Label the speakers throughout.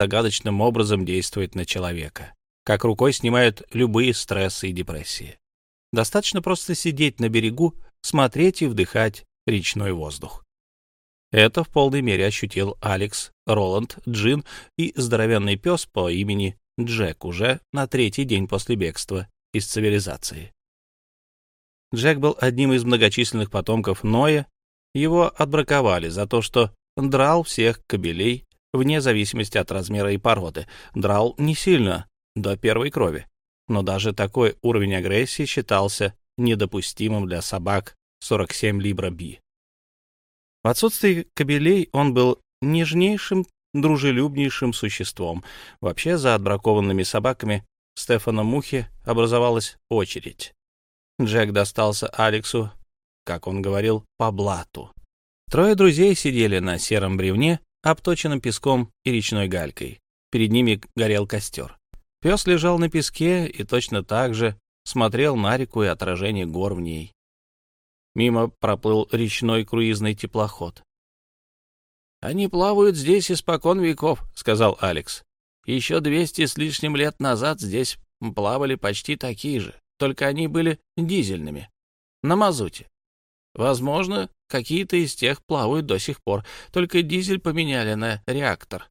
Speaker 1: загадочным образом действует на человека, как рукой снимает любые стрессы и депрессии. Достаточно просто сидеть на берегу, смотреть и вдыхать речной воздух. Это в полной мере ощутил Алекс, Роланд, Джин и здоровенный пес по имени Джек уже на третий день после бегства из цивилизации. Джек был одним из многочисленных потомков Ноя. Его отбраковали за то, что драл всех кобелей вне зависимости от размера и породы. Драл не сильно, до первой крови. Но даже такой уровень агрессии считался недопустимым для собак 47 либра би. В отсутствии кобелей он был нежнейшим, дружелюбнейшим существом. Вообще за отбракованными собаками Стефана Мухи образовалась очередь. Джек достался Алексу, как он говорил, по блату. Трое друзей сидели на сером бревне, обточенном песком и речной галькой. Перед ними горел костер. Пес лежал на песке и точно так же смотрел на реку и отражение гор в ней. Мимо проплыл речной круизный теплоход. «Они плавают здесь испокон веков», — сказал Алекс. «Еще двести с лишним лет назад здесь плавали почти такие же, только они были дизельными, на мазуте. Возможно, какие-то из тех плавают до сих пор, только дизель поменяли на реактор.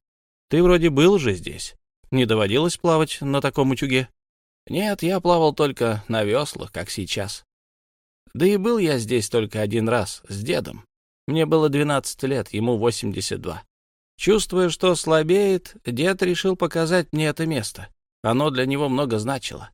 Speaker 1: Ты вроде был же здесь. Не доводилось плавать на таком утюге?» «Нет, я плавал только на веслах, как сейчас. Да и был я здесь только один раз, с дедом. Мне было 12 лет, ему 82. Чувствуя, что слабеет, дед решил показать мне это место. Оно для него много значило.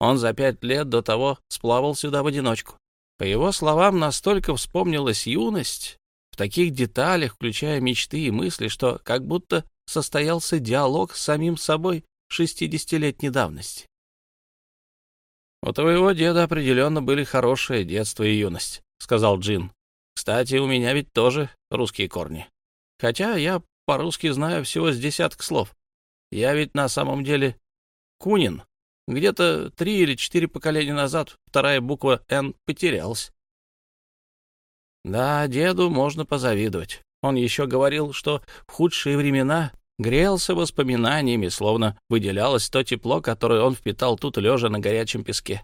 Speaker 1: Он за пять лет до того сплавал сюда в одиночку. По его словам, настолько вспомнилась юность, в таких деталях, включая мечты и мысли, что как будто состоялся диалог с самим собой шестидесятилетней давности. «У твоего деда определенно были хорошее детство и юность», — сказал Джин. «Кстати, у меня ведь тоже русские корни. Хотя я по-русски знаю всего с десяток слов. Я ведь на самом деле Кунин. Где-то три или четыре поколения назад вторая буква «Н» потерялась». Да, деду можно позавидовать. Он еще говорил, что в худшие времена грелся воспоминаниями, словно выделялось то тепло, которое он впитал тут, лежа на горячем песке.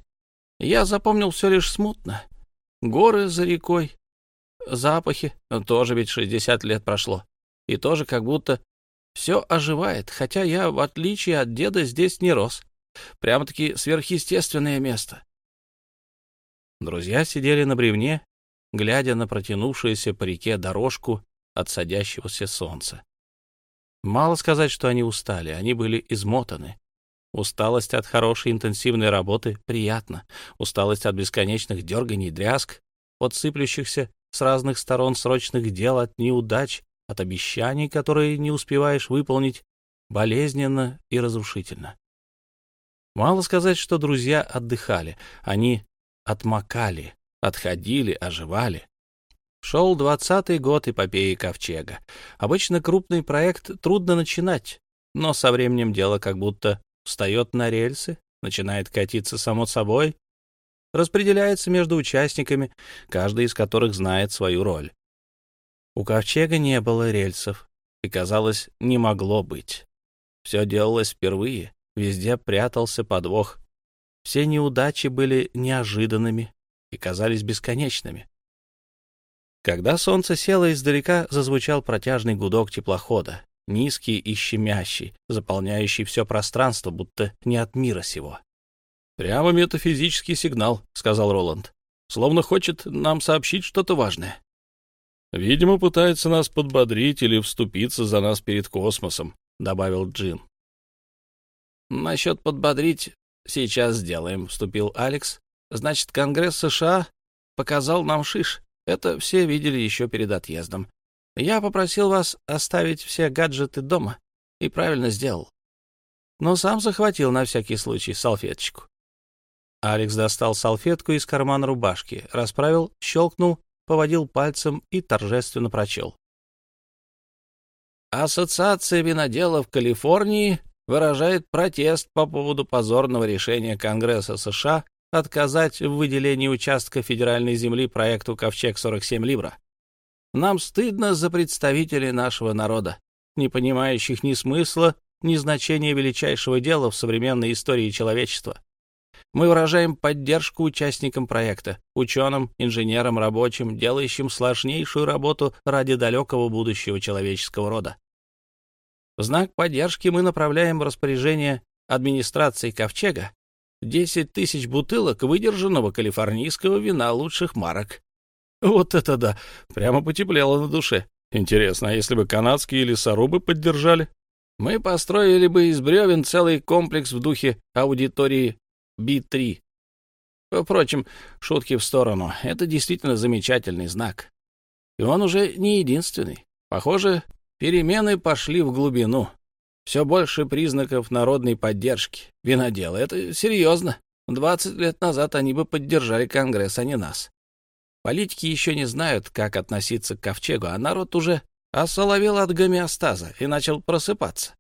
Speaker 1: Я запомнил все лишь смутно. Горы за рекой, запахи, тоже ведь шестьдесят лет прошло. И тоже как будто все оживает, хотя я, в отличие от деда, здесь не рос. Прямо-таки сверхъестественное место. Друзья сидели на бревне, глядя на протянувшуюся по реке дорожку от садящегося солнца. Мало сказать, что они устали, они были измотаны. Усталость от хорошей интенсивной работы приятна. Усталость от бесконечных дерганий, дрязг, от сыплющихся с разных сторон срочных дел, от неудач, от обещаний, которые не успеваешь выполнить, болезненно и разрушительно. Мало сказать, что друзья отдыхали, они отмокали, отходили, оживали. Шел двадцатый год эпопеи Ковчега. Обычно крупный проект трудно начинать, но со временем дело как будто встает на рельсы, начинает катиться само собой, распределяется между участниками, каждый из которых знает свою роль. У Ковчега не было рельсов, и, казалось, не могло быть. Все делалось впервые, везде прятался подвох. Все неудачи были неожиданными и казались бесконечными. Когда солнце село, издалека зазвучал протяжный гудок теплохода, низкий и щемящий, заполняющий все пространство, будто не от мира сего. «Прямо метафизический сигнал», — сказал Роланд. «Словно хочет нам сообщить что-то важное». «Видимо, пытается нас подбодрить или вступиться за нас перед космосом», — добавил Джин. «Насчет подбодрить сейчас сделаем», — вступил Алекс. «Значит, Конгресс США показал нам шиш. Это все видели еще перед отъездом. Я попросил вас оставить все гаджеты дома, и правильно сделал. Но сам захватил на всякий случай салфеточку. Алекс достал салфетку из кармана рубашки, расправил, щелкнул, поводил пальцем и торжественно прочел. Ассоциация виноделов Калифорнии выражает протест по поводу позорного решения Конгресса США отказать в выделении участка федеральной земли проекту «Ковчег-47 Либра». Нам стыдно за представителей нашего народа. не понимающих ни смысла, ни значения величайшего дела в современной истории человечества. Мы выражаем поддержку участникам проекта, ученым, инженерам, рабочим, делающим сложнейшую работу ради далекого будущего человеческого рода. В знак поддержки мы направляем в распоряжение администрации Ковчега 10 тысяч бутылок выдержанного калифорнийского вина лучших марок. Вот это да! Прямо потеплело на душе. Интересно, а если бы канадские лесорубы поддержали? Мы построили бы из бревен целый комплекс в духе аудитории Би-3. Впрочем, шутки в сторону. Это действительно замечательный знак. И он уже не единственный. Похоже, перемены пошли в глубину. Все больше признаков народной поддержки. Виноделы — это серьезно. Двадцать лет назад они бы поддержали Конгресс, а не нас. Политики еще не знают, как относиться к ковчегу, а народ уже осоловел от гомеостаза и начал просыпаться.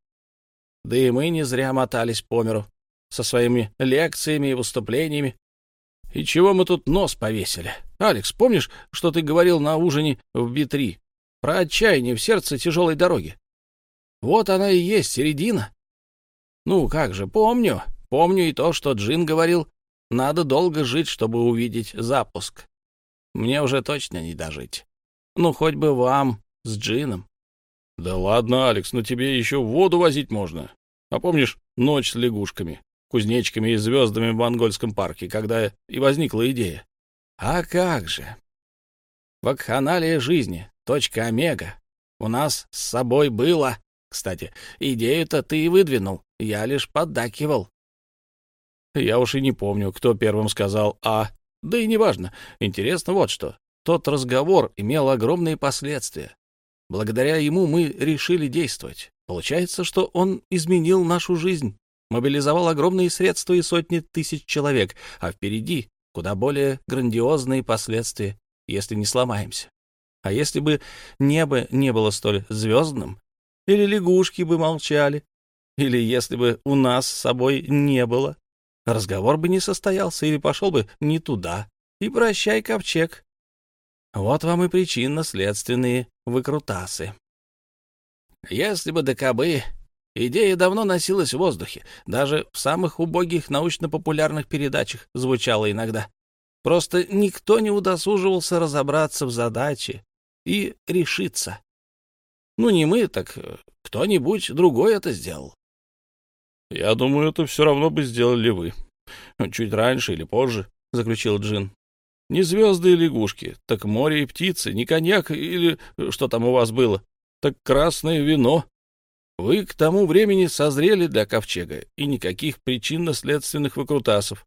Speaker 1: Да и мы не зря мотались по миру, со своими лекциями и выступлениями. И чего мы тут нос повесили? Алекс, помнишь, что ты говорил на ужине в Би-3? Про отчаяние в сердце тяжелой дороги. Вот она и есть, середина. Ну, как же, помню. Помню и то, что Джин говорил, надо долго жить, чтобы увидеть запуск. Мне уже точно не дожить. Ну, хоть бы вам с Джином. Да ладно, Алекс, но тебе еще воду возить можно. А помнишь ночь с лягушками? кузнечками и звездами в монгольском парке, когда и возникла идея. А как же! Вакханалия жизни, точка омега. У нас с собой было. Кстати, идею-то ты и выдвинул, я лишь поддакивал. Я уж и не помню, кто первым сказал «а». Да и неважно. Интересно вот что. Тот разговор имел огромные последствия. Благодаря ему мы решили действовать. Получается, что он изменил нашу жизнь мобилизовал огромные средства и сотни тысяч человек, а впереди куда более грандиозные последствия, если не сломаемся. А если бы небо не было столь звездным, или лягушки бы молчали, или если бы у нас с собой не было, разговор бы не состоялся или пошел бы не туда. И прощай, ковчег. Вот вам и причинно-следственные выкрутасы. Если бы ДКБ Идея давно носилась в воздухе, даже в самых убогих научно-популярных передачах звучала иногда. Просто никто не удосуживался разобраться в задаче и решиться. Ну, не мы, так кто-нибудь другой это сделал. — Я думаю, это все равно бы сделали вы. Чуть раньше или позже, — заключил Джин. — Не звезды и лягушки, так море и птицы, не коньяк или что там у вас было, так красное вино. Вы к тому времени созрели для ковчега, и никаких причинно-следственных выкрутасов.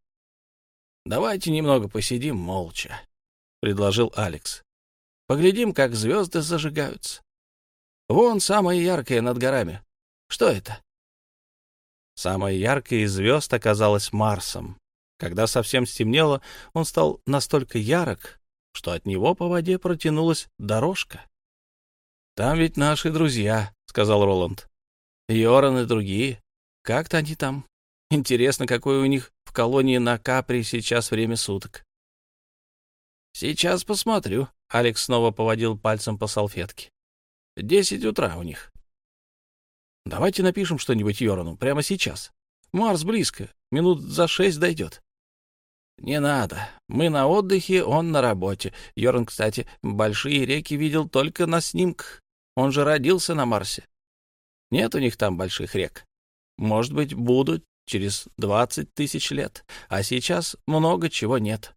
Speaker 1: — Давайте немного посидим молча, — предложил Алекс. — Поглядим, как звезды зажигаются. Вон самое яркое над горами. Что это? Самое яркое из звезд оказалось Марсом. Когда совсем стемнело, он стал настолько ярок, что от него по воде протянулась дорожка. — Там ведь наши друзья, — сказал Роланд. Йоран и другие. Как-то они там. Интересно, какое у них в колонии на Капри сейчас время суток. Сейчас посмотрю. Алекс снова поводил пальцем по салфетке. Десять утра у них. Давайте напишем что-нибудь Йорану прямо сейчас. Марс близко, минут за шесть дойдет. Не надо. Мы на отдыхе, он на работе. Йоран, кстати, большие реки видел только на снимках. Он же родился на Марсе. Нет у них там больших рек. Может быть, будут через двадцать тысяч лет, а сейчас много чего нет.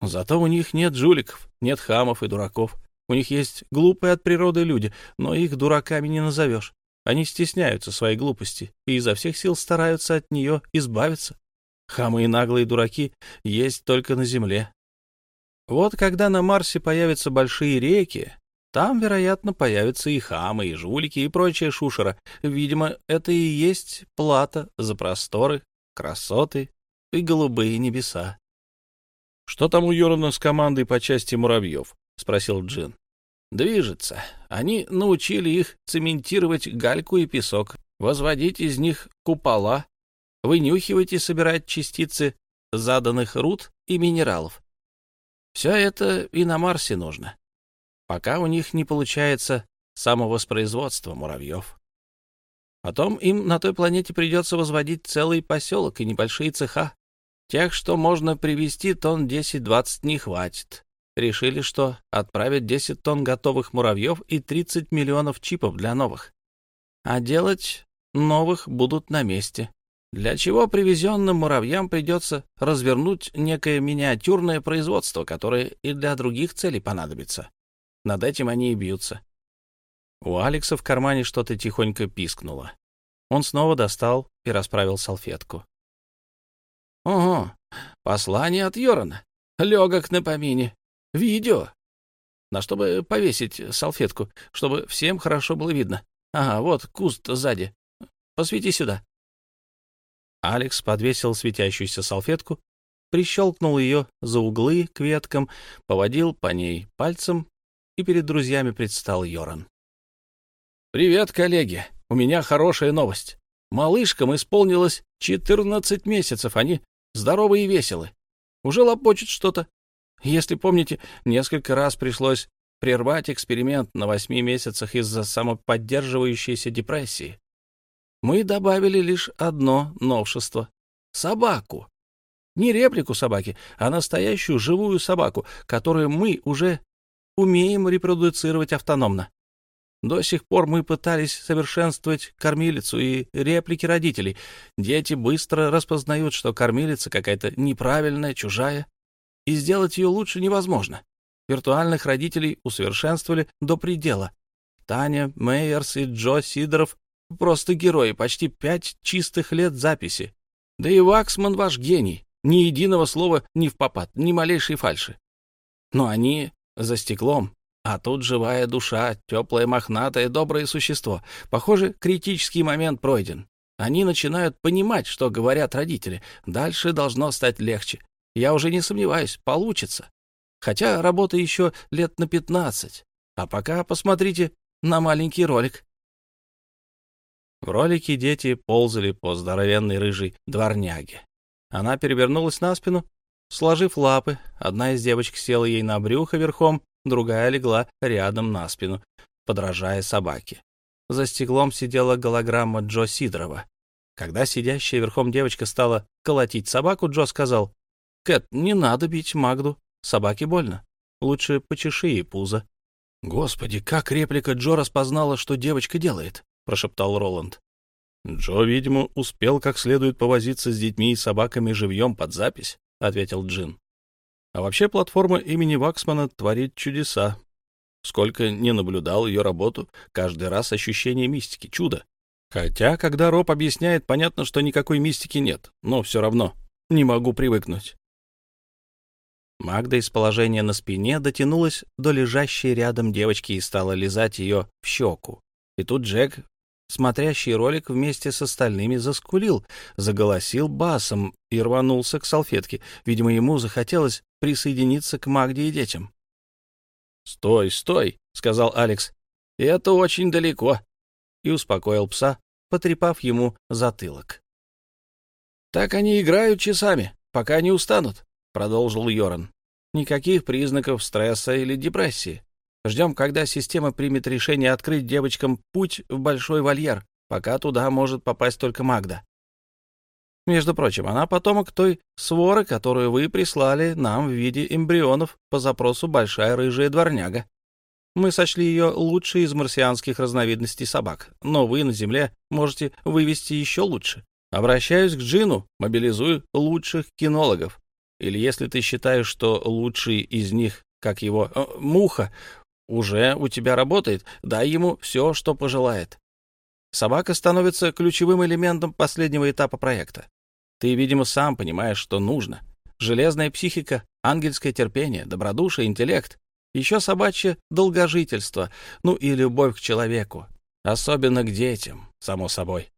Speaker 1: Зато у них нет жуликов, нет хамов и дураков. У них есть глупые от природы люди, но их дураками не назовешь. Они стесняются своей глупости и изо всех сил стараются от нее избавиться. Хамы и наглые дураки есть только на Земле. Вот когда на Марсе появятся большие реки, там, вероятно, появятся и хамы, и жулики, и прочая шушера. Видимо, это и есть плата за просторы, красоты и голубые небеса. — Что там у Йорона с командой по части муравьев? — спросил Джин. — Движется. Они научили их цементировать гальку и песок, возводить из них купола, вынюхивать и собирать частицы заданных руд и минералов. Все это и на Марсе нужно. Пока у них не получается самовоспроизводства муравьев. Потом им на той планете придется возводить целый поселок и небольшие цеха. Тех, что можно привезти, тонн 10-20 не хватит. Решили, что отправят 10 тонн готовых муравьев и 30 миллионов чипов для новых. А делать новых будут на месте. Для чего привезенным муравьям придется развернуть некое миниатюрное производство, которое и для других целей понадобится. Над этим они и бьются. У Алекса в кармане что-то тихонько пискнуло. Он снова достал и расправил салфетку. «Ого, послание от Йорона. Легок на помине. Видео. На чтобы повесить салфетку, чтобы всем хорошо было видно. Ага, вот куст сзади. Посвети сюда». Алекс подвесил светящуюся салфетку, прищелкнул ее за углы к веткам, поводил по ней пальцем, и перед друзьями предстал Йоран. «Привет, коллеги! У меня хорошая новость. Малышкам исполнилось 14 месяцев, они здоровы и веселы. Уже лопочут что-то. Если помните, несколько раз пришлось прервать эксперимент на восьми месяцах из-за самоподдерживающейся депрессии. Мы добавили лишь одно новшество — собаку. Не реплику собаки, а настоящую живую собаку, которую мы уже умеем репродуцировать автономно. До сих пор мы пытались совершенствовать кормилицу и реплики родителей. Дети быстро распознают, что кормилица какая-то неправильная, чужая, и сделать ее лучше невозможно. Виртуальных родителей усовершенствовали до предела. Таня Мейерс и Джо Сидоров — просто герои, почти пять чистых лет записи. Да и Ваксман ваш гений. Ни единого слова ни в попад, ни малейшей фальши. Но они за стеклом, а тут живая душа, теплое, мохнатое, доброе существо. Похоже, критический момент пройден. Они начинают понимать, что говорят родители. Дальше должно стать легче. Я уже не сомневаюсь, получится. Хотя работа еще лет на пятнадцать. А пока посмотрите на маленький ролик. В ролике дети ползали по здоровенной рыжей дворняге. Она перевернулась на спину, сложив лапы. Одна из девочек села ей на брюхо верхом, другая легла рядом на спину, подражая собаке. За стеклом сидела голограмма Джо Сидорова. Когда сидящая верхом девочка стала колотить собаку, Джо сказал, «Кэт, не надо бить Магду, собаке больно. Лучше почеши ей пузо». «Господи, как реплика Джо распознала, что девочка делает», — прошептал Роланд. «Джо, видимо, успел как следует повозиться с детьми и собаками живьем под запись», — ответил Джин. А вообще платформа имени Ваксмана творит чудеса. Сколько не наблюдал ее работу, каждый раз ощущение мистики, чудо. Хотя, когда Роб объясняет, понятно, что никакой мистики нет, но все равно не могу привыкнуть. Магда из положения на спине дотянулась до лежащей рядом девочки и стала лизать ее в щеку. И тут Джек смотрящий ролик вместе с остальными заскулил, заголосил басом и рванулся к салфетке. Видимо, ему захотелось присоединиться к Магде и детям. «Стой, стой!» — сказал Алекс. «Это очень далеко!» И успокоил пса, потрепав ему затылок. «Так они играют часами, пока не устанут», — продолжил Йоран. «Никаких признаков стресса или депрессии. Ждем, когда система примет решение открыть девочкам путь в большой вольер, пока туда может попасть только Магда. Между прочим, она потомок той своры, которую вы прислали нам в виде эмбрионов по запросу «Большая рыжая дворняга». Мы сочли ее лучшей из марсианских разновидностей собак, но вы на Земле можете вывести еще лучше. Обращаюсь к Джину, мобилизую лучших кинологов. Или если ты считаешь, что лучший из них, как его, э, муха, уже у тебя работает, дай ему все, что пожелает. Собака становится ключевым элементом последнего этапа проекта. Ты, видимо, сам понимаешь, что нужно. Железная психика, ангельское терпение, добродушие, интеллект, еще собачье долгожительство, ну и любовь к человеку, особенно к детям, само собой.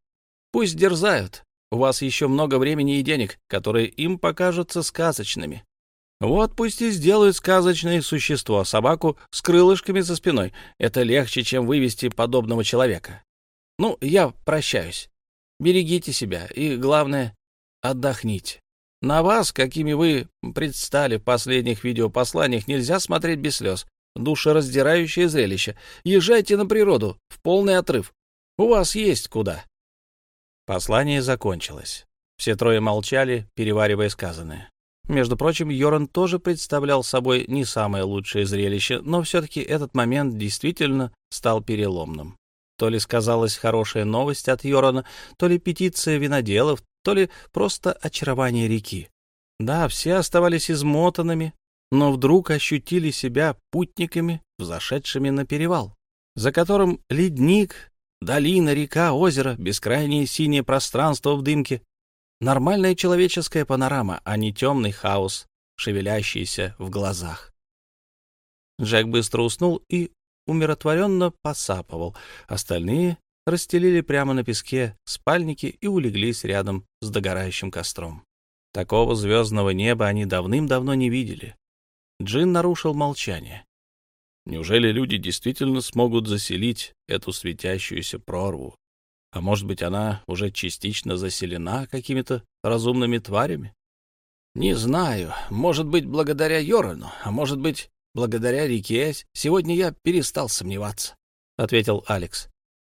Speaker 1: Пусть дерзают, у вас еще много времени и денег, которые им покажутся сказочными. Вот пусть и сделают сказочное существо, собаку с крылышками за спиной. Это легче, чем вывести подобного человека. Ну, я прощаюсь. Берегите себя и, главное, отдохните. На вас, какими вы предстали в последних видеопосланиях, нельзя смотреть без слез.
Speaker 2: душераздирающее зрелище. Езжайте на природу, в полный отрыв. У вас есть куда.
Speaker 1: Послание закончилось. Все трое молчали, переваривая сказанное. Между прочим, Йоран тоже представлял собой не самое лучшее зрелище, но все-таки этот момент действительно стал переломным. То ли сказалась хорошая новость от Йорана, то ли петиция виноделов, то ли просто очарование реки. Да, все оставались измотанными, но вдруг ощутили себя путниками, взошедшими на перевал, за которым ледник, долина, река, озеро, бескрайнее синее пространство в дымке. Нормальная человеческая панорама, а не темный хаос, шевелящийся в глазах. Джек быстро уснул и умиротворенно посапывал. Остальные расстелили прямо на песке спальники и улеглись рядом с догорающим костром. Такого звездного неба они давным-давно не видели. Джин нарушил молчание. Неужели люди действительно смогут заселить эту светящуюся прорву? А может быть, она уже частично заселена какими-то разумными тварями?
Speaker 2: Не знаю. Может быть, благодаря Йорану, а может быть, благодаря реке. Сегодня я перестал сомневаться, — ответил Алекс.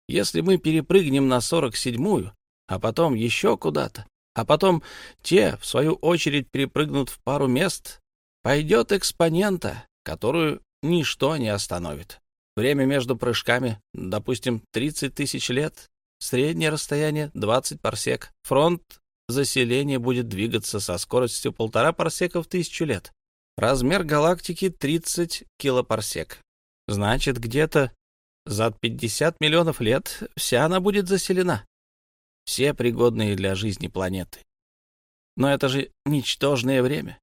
Speaker 2: Если мы перепрыгнем на сорок седьмую, а потом еще куда-то, а потом те, в свою очередь, перепрыгнут в пару мест, Пойдет экспонента, которую ничто не остановит. Время между прыжками, допустим, 30 тысяч лет, среднее расстояние 20 парсек. Фронт заселения будет двигаться со скоростью полтора парсека в тысячу лет. Размер галактики 30 килопарсек. Значит, где-то за 50 миллионов лет вся она будет заселена. Все пригодные для жизни планеты. Но это же ничтожное время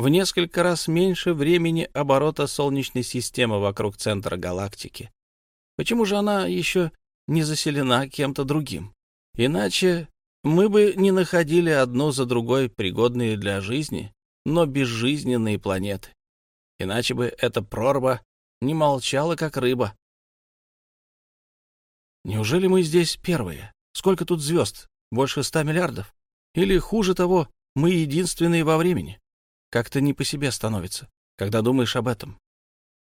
Speaker 2: в несколько раз меньше времени оборота Солнечной системы вокруг центра галактики. Почему же она еще не заселена кем-то другим? Иначе мы бы не находили одну за другой пригодные для жизни, но безжизненные планеты. Иначе бы эта прорва не молчала, как рыба. Неужели мы здесь первые? Сколько тут звезд? Больше ста миллиардов? Или, хуже того, мы единственные во времени? Как-то не по себе становится, когда думаешь об этом.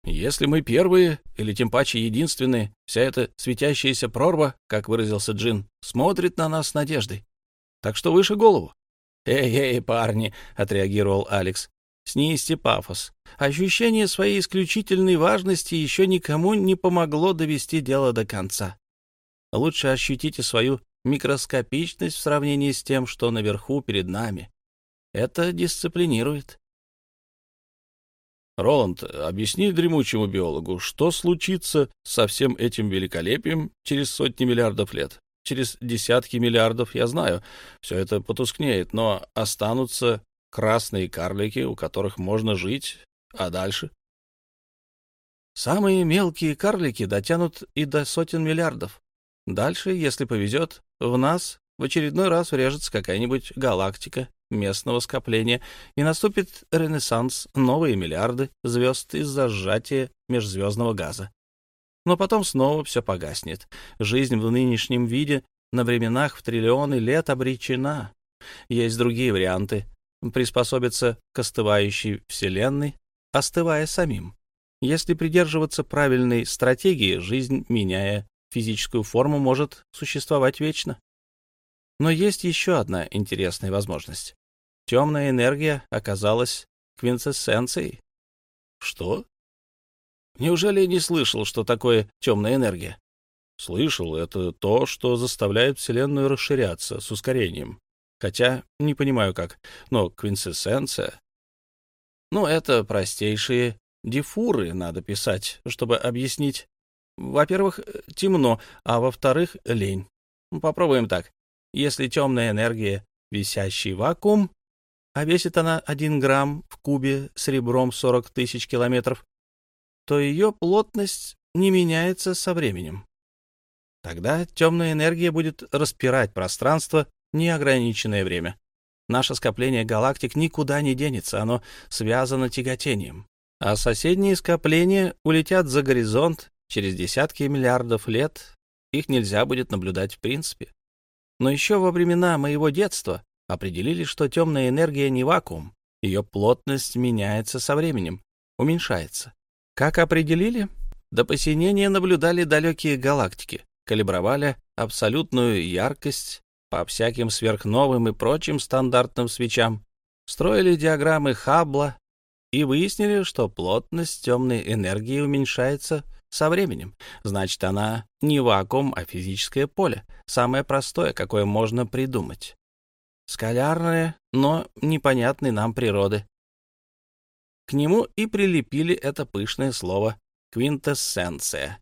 Speaker 2: Если мы первые, или тем паче единственные, вся эта светящаяся прорва, как выразился Джин, смотрит на нас с надеждой. Так что выше голову. «Эй-эй, парни!» — отреагировал Алекс. «Снизьте пафос. Ощущение своей исключительной важности еще никому не помогло довести дело до конца. Лучше ощутите свою микроскопичность в сравнении с тем, что наверху перед нами. Это дисциплинирует.
Speaker 3: Роланд, объясни дремучему биологу, что случится со всем этим великолепием через сотни миллиардов лет? Через десятки миллиардов, я знаю, все это потускнеет, но останутся красные карлики, у которых можно жить, а дальше?
Speaker 2: Самые мелкие карлики дотянут и до сотен миллиардов. Дальше, если повезет, в нас в очередной раз врежется какая-нибудь галактика местного скопления, и наступит ренессанс, новые миллиарды звезд из-за сжатия межзвездного газа. Но потом снова все погаснет. Жизнь в нынешнем виде на временах в триллионы лет обречена. Есть другие варианты. Приспособиться к остывающей Вселенной, остывая самим. Если придерживаться правильной стратегии, жизнь, меняя физическую форму, может существовать вечно. Но есть еще одна интересная возможность. Темная энергия оказалась квинтэссенцией.
Speaker 3: Что?
Speaker 2: Неужели я не слышал, что такое темная энергия?
Speaker 3: Слышал, это то, что заставляет Вселенную расширяться с ускорением. Хотя не понимаю как, но квинтэссенция...
Speaker 2: Ну, это простейшие дифуры надо писать, чтобы объяснить. Во-первых, темно, а во-вторых, лень. Попробуем так. Если темная энергия — висящий вакуум, а весит она 1 грамм в кубе с ребром 40 тысяч километров, то ее плотность не меняется со временем. Тогда темная энергия будет распирать пространство неограниченное время. Наше скопление галактик никуда не денется, оно связано тяготением. А соседние скопления улетят за горизонт через десятки миллиардов лет, их нельзя будет наблюдать в принципе. Но еще во времена моего детства определили, что темная энергия не вакуум, ее плотность меняется со временем, уменьшается.
Speaker 1: Как определили? До посинения наблюдали далекие галактики, калибровали абсолютную яркость по всяким сверхновым и прочим стандартным свечам, строили диаграммы Хаббла и выяснили, что плотность темной энергии уменьшается со временем. Значит, она не вакуум, а физическое поле, самое простое, какое можно придумать. Скалярное, но непонятной нам природы. К нему и прилепили это пышное слово «квинтэссенция».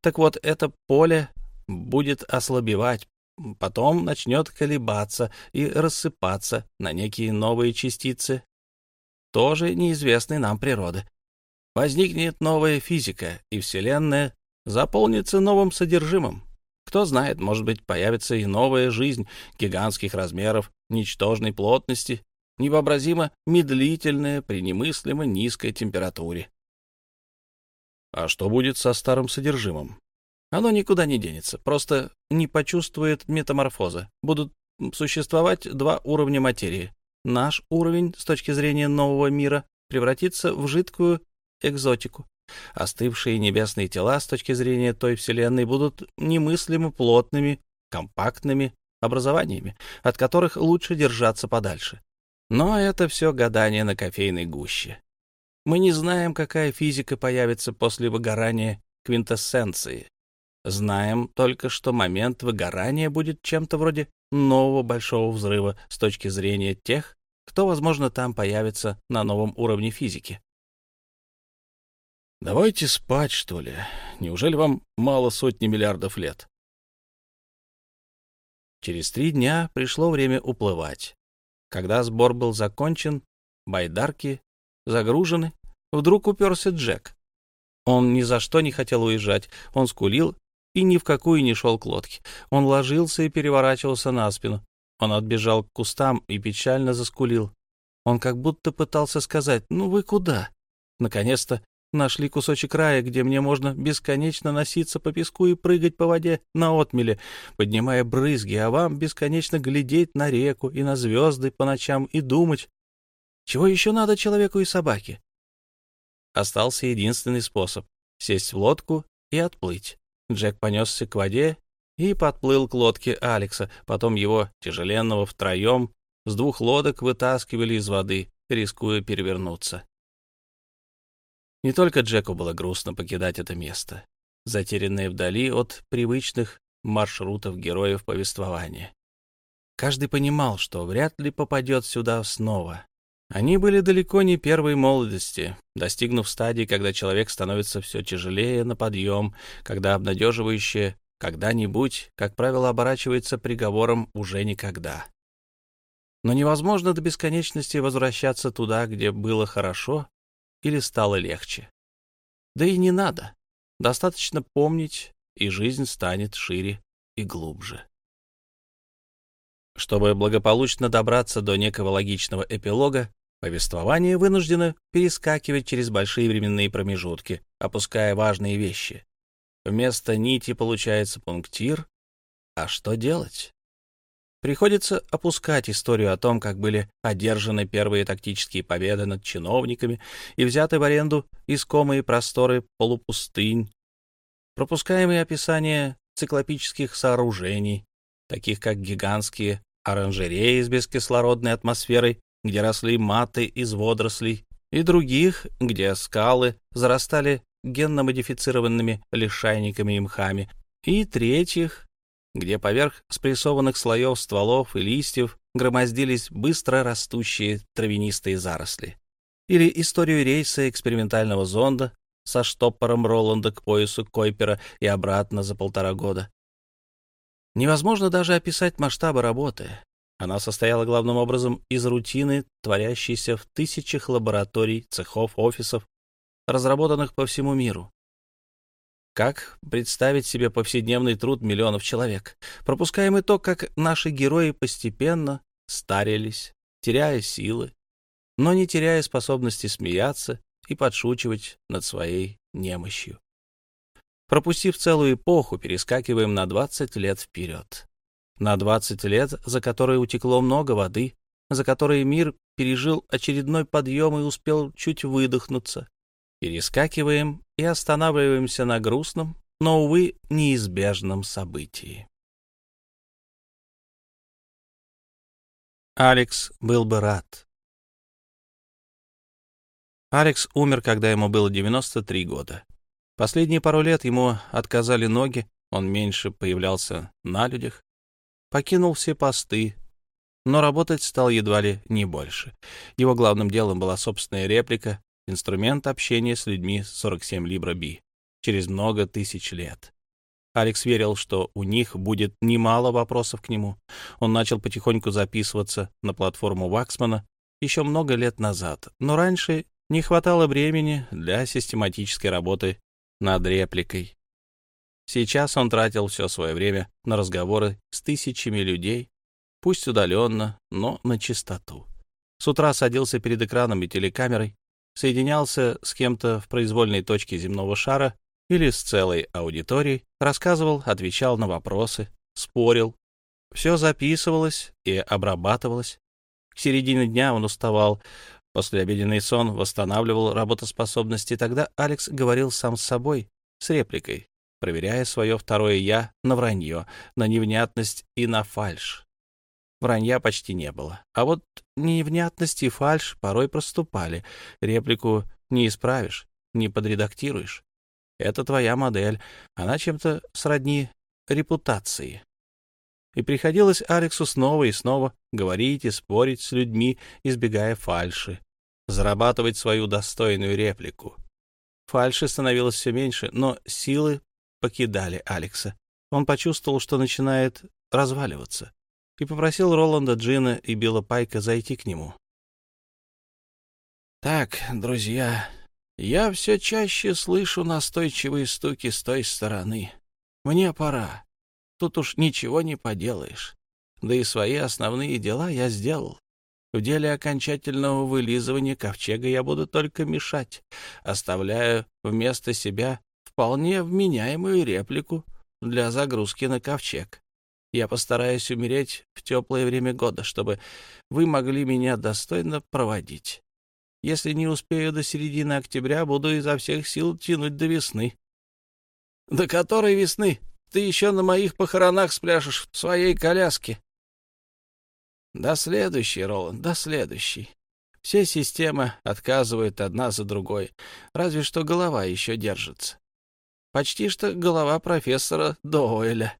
Speaker 1: Так вот, это поле будет ослабевать, потом начнет колебаться и рассыпаться на некие новые частицы, тоже неизвестной нам природы. Возникнет новая физика, и Вселенная заполнится новым содержимым. Кто знает, может быть, появится и новая жизнь гигантских размеров, ничтожной плотности, невообразимо медлительная при немыслимо низкой температуре. А что будет со старым содержимым? Оно никуда не денется, просто не почувствует метаморфоза. Будут существовать два уровня материи. Наш уровень, с точки зрения нового мира, превратится в жидкую экзотику. Остывшие небесные тела, с точки зрения той Вселенной, будут немыслимо плотными, компактными образованиями, от которых лучше держаться подальше. Но это все гадание на кофейной гуще. Мы не знаем, какая физика появится после выгорания квинтэссенции. Знаем только, что момент выгорания будет чем-то вроде нового большого взрыва с точки зрения тех, кто, возможно, там появится на новом уровне физики.
Speaker 3: Давайте спать, что ли. Неужели вам мало сотни миллиардов лет?
Speaker 1: Через три дня пришло время уплывать. Когда сбор был закончен, байдарки загружены, вдруг уперся Джек. Он ни за что не хотел уезжать, он скулил и ни в какую не шел к лодке. Он ложился и переворачивался на спину. Он отбежал к кустам и печально заскулил. Он как будто пытался сказать «Ну вы куда?». Наконец-то нашли кусочек рая, где мне можно бесконечно носиться по песку и прыгать по воде на отмеле, поднимая брызги, а вам бесконечно глядеть на реку и на звезды по ночам и думать, чего еще надо человеку и собаке. Остался единственный способ — сесть в лодку и отплыть. Джек понесся к воде и подплыл к лодке Алекса, потом его, тяжеленного втроем, с двух лодок вытаскивали из воды, рискуя перевернуться. Не только Джеку было грустно покидать это место, затерянное вдали от привычных маршрутов героев повествования. Каждый понимал, что вряд ли попадет сюда снова. Они были далеко не первой молодости, достигнув стадии, когда человек становится все тяжелее на подъем, когда обнадеживающее «когда-нибудь», как правило, оборачивается приговором «уже никогда». Но невозможно до бесконечности возвращаться туда, где было хорошо или стало легче. Да и не надо. Достаточно помнить, и жизнь станет шире и глубже. Чтобы благополучно добраться до некого логичного эпилога, повествование вынуждено перескакивать через большие временные промежутки, опуская важные вещи. Вместо нити получается пунктир. А что делать? Приходится опускать историю о том, как были одержаны первые тактические победы над чиновниками и взяты в аренду искомые просторы полупустынь. Пропускаемые описания циклопических сооружений, таких как гигантские оранжереи с бескислородной атмосферой, где росли маты из водорослей, и других, где скалы зарастали генно-модифицированными лишайниками и мхами, и третьих, где поверх спрессованных слоев стволов и листьев громоздились быстро растущие травянистые заросли. Или историю рейса экспериментального зонда со штопором Роланда к поясу Койпера и обратно за полтора года. Невозможно даже описать масштабы работы. Она состояла главным образом из рутины, творящейся в тысячах лабораторий, цехов, офисов, разработанных по всему миру. Как представить себе повседневный труд миллионов человек? Пропускаем и то, как наши герои постепенно старились, теряя силы, но не теряя способности смеяться и подшучивать над своей немощью. Пропустив целую эпоху, перескакиваем на 20 лет вперед. На 20 лет, за которые утекло много воды, за которые мир пережил очередной подъем и успел чуть выдохнуться. Перескакиваем и останавливаемся на грустном, но, увы, неизбежном событии. Алекс был бы рад. Алекс умер, когда ему было 93 года. Последние пару лет ему отказали ноги, он меньше появлялся на людях, покинул все посты, но работать стал едва ли не больше. Его главным делом была собственная реплика, инструмент общения с людьми 47 Libra B через много тысяч лет. Алекс верил, что у них будет немало вопросов к нему. Он начал потихоньку записываться на платформу Ваксмана еще много лет назад, но раньше не хватало времени для систематической работы над репликой. Сейчас он тратил все свое время на разговоры с тысячами людей, пусть удаленно, но на чистоту. С утра садился перед экраном и телекамерой, соединялся с кем-то в произвольной точке земного шара или с целой аудиторией, рассказывал, отвечал на вопросы, спорил. Все записывалось и обрабатывалось. К середине дня он уставал. После обеденный сон восстанавливал работоспособность, и тогда Алекс говорил сам с собой, с репликой, проверяя свое второе «я» на вранье, на невнятность и на фальшь. Вранья почти не было. А вот невнятность и фальшь порой проступали. Реплику не исправишь, не подредактируешь. Это твоя модель. Она чем-то сродни репутации. И приходилось Алексу снова и снова говорить и спорить с людьми, избегая фальши, зарабатывать свою достойную реплику. Фальши становилось все меньше, но силы покидали Алекса. Он почувствовал, что начинает разваливаться, и попросил Роланда, Джина и Билла Пайка зайти к нему. «Так, друзья, я все чаще слышу настойчивые стуки с той стороны. Мне пора. Тут уж ничего не поделаешь. Да и свои основные дела я сделал. В деле окончательного вылизывания ковчега я буду только мешать, оставляя вместо себя вполне вменяемую реплику для загрузки на ковчег. Я постараюсь умереть в теплое время года, чтобы вы могли меня достойно проводить. Если не успею до середины октября, буду изо всех сил тянуть до весны. — До которой весны? Ты еще на моих похоронах спляшешь в своей коляске. — До следующей, Роланд, до следующей. Все системы отказывают одна за другой, разве что голова еще держится. Почти что голова профессора Доуэля. —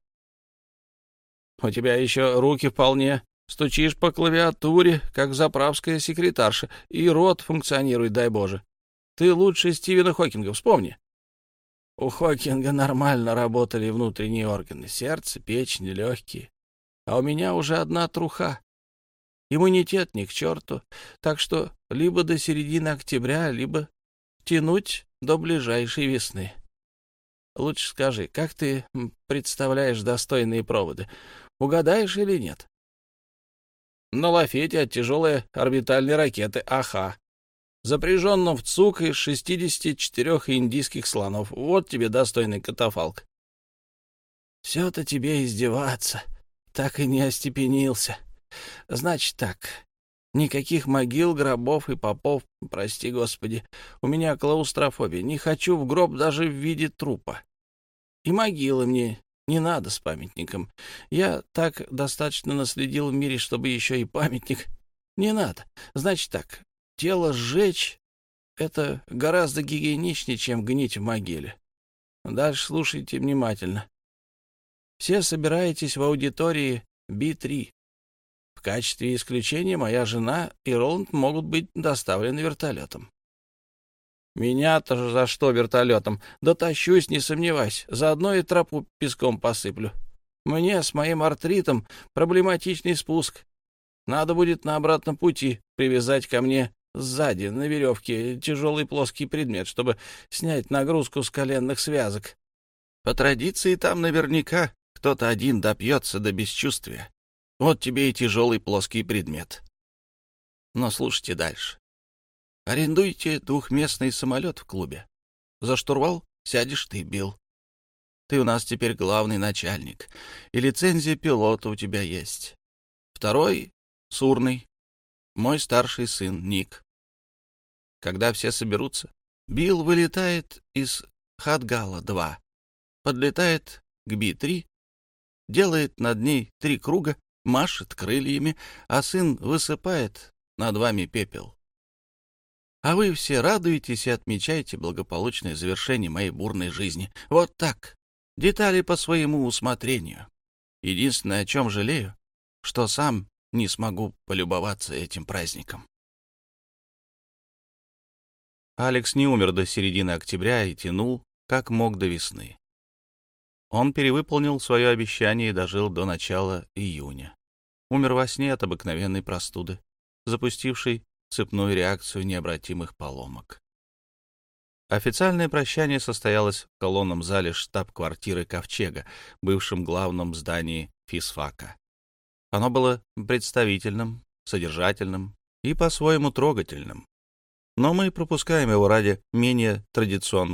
Speaker 1: У тебя еще руки вполне Стучишь по клавиатуре, как заправская секретарша, и рот функционирует, дай боже. Ты лучше Стивена Хокинга, вспомни. У Хокинга нормально работали внутренние органы — сердце, печень, легкие. А у меня уже одна труха. Иммунитет ни к черту, так что либо до середины октября, либо тянуть до ближайшей весны. Лучше скажи, как ты представляешь достойные проводы? Угадаешь или нет? на лафете от тяжелой орбитальной ракеты «Аха», запряженном в ЦУК из 64 индийских слонов. Вот тебе достойный катафалк. Все-то тебе издеваться. Так и не остепенился. Значит так, никаких могил, гробов и попов, прости господи. У меня клаустрофобия, не хочу в гроб даже в виде трупа. И могилы мне не надо с памятником. Я так достаточно наследил в мире, чтобы еще и памятник. Не надо. Значит так, тело сжечь — это гораздо гигиеничнее, чем гнить в могиле. Дальше слушайте внимательно. Все собираетесь в аудитории Би-3. В качестве исключения моя жена и Роланд могут быть доставлены вертолетом. Меня-то за что вертолетом? Да тащусь, не сомневайся. Заодно и тропу песком посыплю. Мне с моим артритом проблематичный спуск. Надо будет на обратном пути привязать ко мне сзади на веревке тяжелый плоский предмет, чтобы снять нагрузку с коленных связок. По традиции там наверняка кто-то один допьется до бесчувствия. Вот тебе и тяжелый плоский предмет. Но слушайте дальше. Арендуйте двухместный самолет в клубе. За штурвал сядешь ты, Билл. Ты у нас теперь главный начальник, и лицензия пилота у тебя есть. Второй — Сурный, мой старший сын Ник. Когда все соберутся,
Speaker 2: Билл вылетает из Хатгала-2, подлетает к Би-3, делает над ней три круга, машет крыльями, а сын высыпает над вами пепел. А вы все радуетесь и отмечаете благополучное завершение моей бурной жизни. Вот так. Детали по своему усмотрению. Единственное, о чем жалею, что сам не смогу полюбоваться этим праздником.
Speaker 1: Алекс не умер до середины октября и тянул, как мог до весны. Он перевыполнил свое обещание и дожил до начала июня. Умер во сне от обыкновенной простуды, запустившей цепную реакцию необратимых поломок. Официальное прощание состоялось в колонном зале штаб-квартиры Ковчега, бывшем главном здании физфака. Оно было представительным, содержательным и по-своему трогательным. Но мы пропускаем его ради менее традиционного